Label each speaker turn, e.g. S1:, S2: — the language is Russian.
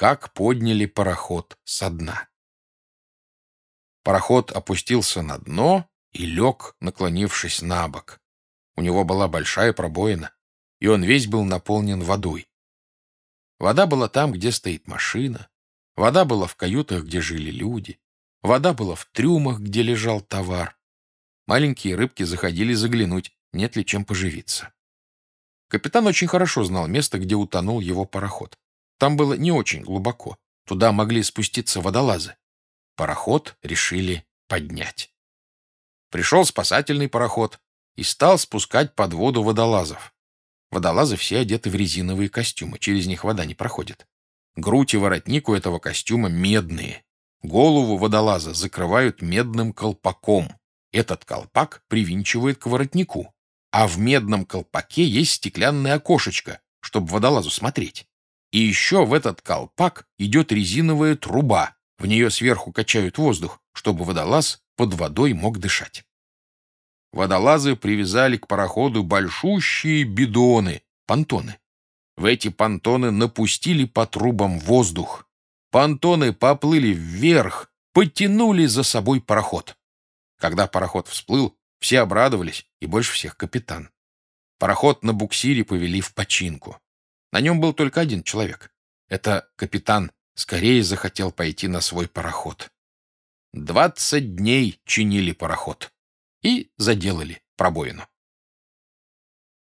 S1: как подняли пароход со дна. Пароход опустился на дно и лег, наклонившись на бок. У него была большая пробоина, и он весь был наполнен водой. Вода была там, где стоит машина, вода была в каютах, где жили люди, вода была в трюмах, где лежал товар. Маленькие рыбки заходили заглянуть, нет ли чем поживиться. Капитан очень хорошо знал место, где утонул его пароход. Там было не очень глубоко. Туда могли спуститься водолазы. Пароход решили поднять. Пришел спасательный пароход и стал спускать под воду водолазов. Водолазы все одеты в резиновые костюмы, через них вода не проходит. Грудь и воротник у этого костюма медные. Голову водолаза закрывают медным колпаком. Этот колпак привинчивает к воротнику. А в медном колпаке есть стеклянное окошечко, чтобы водолазу смотреть. И еще в этот колпак идет резиновая труба. В нее сверху качают воздух, чтобы водолаз под водой мог дышать. Водолазы привязали к пароходу большущие бидоны, понтоны. В эти понтоны напустили по трубам воздух. Понтоны поплыли вверх, потянули за собой пароход. Когда пароход всплыл, все обрадовались, и больше всех капитан. Пароход на буксире повели в починку. На нем был только один человек. Это капитан скорее захотел пойти на свой пароход. Двадцать дней чинили пароход и заделали пробоину.